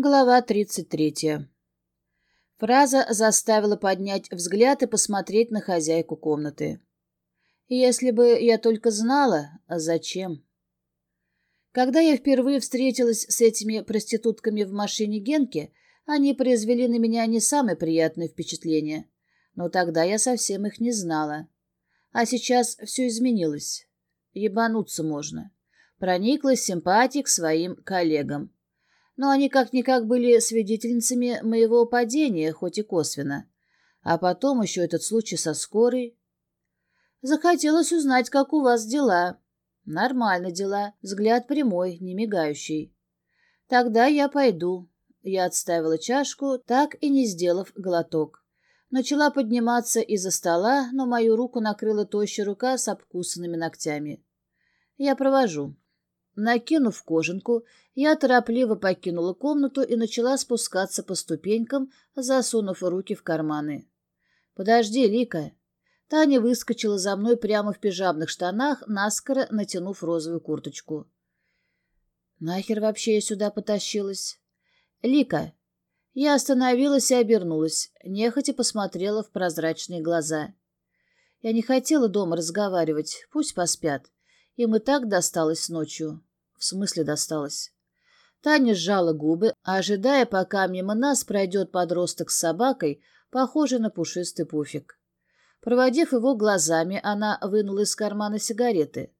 Глава 33. Фраза заставила поднять взгляд и посмотреть на хозяйку комнаты. Если бы я только знала, зачем? Когда я впервые встретилась с этими проститутками в машине Генки, они произвели на меня не самое приятное впечатление, но тогда я совсем их не знала. А сейчас все изменилось. Ебануться можно. Прониклась симпатией к своим коллегам но они как-никак были свидетельницами моего падения, хоть и косвенно. А потом еще этот случай со скорой. Захотелось узнать, как у вас дела. Нормально дела, взгляд прямой, не мигающий. Тогда я пойду. Я отставила чашку, так и не сделав глоток. Начала подниматься из-за стола, но мою руку накрыла тощая рука с обкусанными ногтями. Я провожу. Накинув кожанку, я торопливо покинула комнату и начала спускаться по ступенькам, засунув руки в карманы. «Подожди, Лика!» Таня выскочила за мной прямо в пижамных штанах, наскоро натянув розовую курточку. «Нахер вообще я сюда потащилась?» «Лика!» Я остановилась и обернулась, нехотя посмотрела в прозрачные глаза. Я не хотела дома разговаривать, пусть поспят. Им и так досталось ночью. В смысле досталось? Таня сжала губы, ожидая, пока мимо нас пройдет подросток с собакой, похожий на пушистый пуфик. Проводив его глазами, она вынула из кармана сигареты.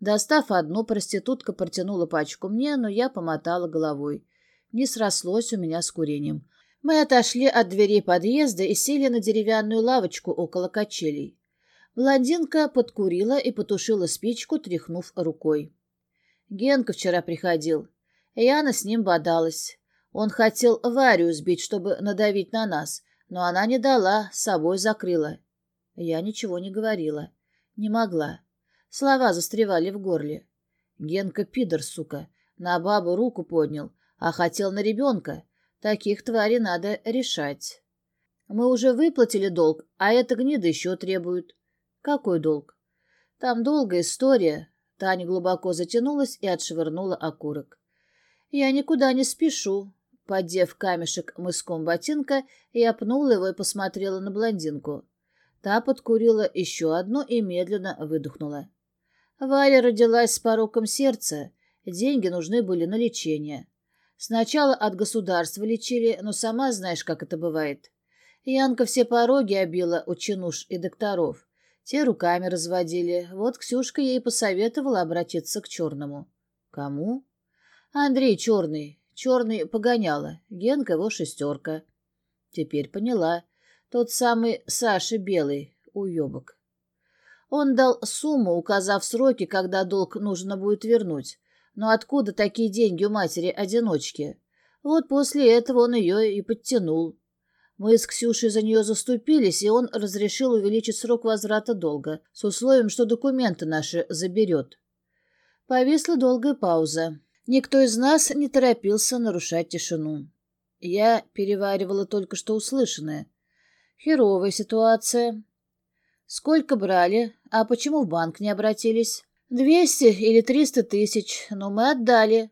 Достав одну, проститутка протянула пачку мне, но я помотала головой. Не срослось у меня с курением. Мы отошли от дверей подъезда и сели на деревянную лавочку около качелей. Блондинка подкурила и потушила спичку, тряхнув рукой. Генка вчера приходил. Яна с ним бодалась. Он хотел Варю сбить, чтобы надавить на нас, но она не дала, собой закрыла. Я ничего не говорила. Не могла. Слова застревали в горле. Генка пидор, сука. На бабу руку поднял, а хотел на ребенка. Таких тварей надо решать. Мы уже выплатили долг, а эта гнида еще требует. Какой долг? Там долгая история, Таня глубоко затянулась и отшвырнула окурок. «Я никуда не спешу». Поддев камешек мыском ботинка, я пнула его и посмотрела на блондинку. Та подкурила еще одну и медленно выдохнула. Варя родилась с пороком сердца. Деньги нужны были на лечение. Сначала от государства лечили, но сама знаешь, как это бывает. Янка все пороги обила у чинуш и докторов. Те руками разводили. Вот Ксюшка ей посоветовала обратиться к Черному. Кому? Андрей Черный. Черный погоняла. Генка его шестерка. Теперь поняла. Тот самый Саша Белый, уебок. Он дал сумму, указав сроки, когда долг нужно будет вернуть. Но откуда такие деньги у матери-одиночки? Вот после этого он ее и подтянул. Мы с Ксюшей за нее заступились, и он разрешил увеличить срок возврата долга, с условием, что документы наши заберет. Повисла долгая пауза. Никто из нас не торопился нарушать тишину. Я переваривала только что услышанное. Херовая ситуация. Сколько брали? А почему в банк не обратились? Двести или триста тысяч, но мы отдали.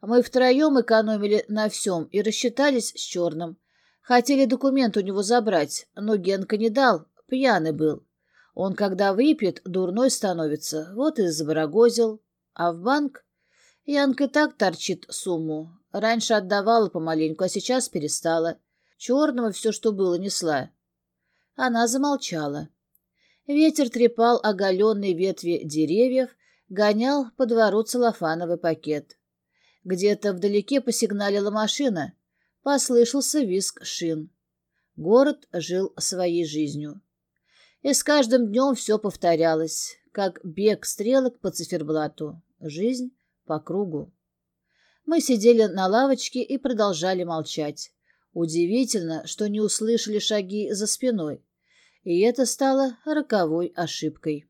Мы втроем экономили на всем и рассчитались с черным. Хотели документ у него забрать, но Генка не дал, пьяный был. Он, когда выпьет, дурной становится, вот и забарагозил. А в банк? Янка так торчит сумму. Раньше отдавала помаленьку, а сейчас перестала. Черного все, что было, несла. Она замолчала. Ветер трепал оголенные ветви деревьев, гонял по двору целлофановый пакет. Где-то вдалеке посигналила машина. Послышался визг шин. Город жил своей жизнью. И с каждым днем все повторялось, как бег стрелок по циферблату. Жизнь по кругу. Мы сидели на лавочке и продолжали молчать. Удивительно, что не услышали шаги за спиной. И это стало роковой ошибкой.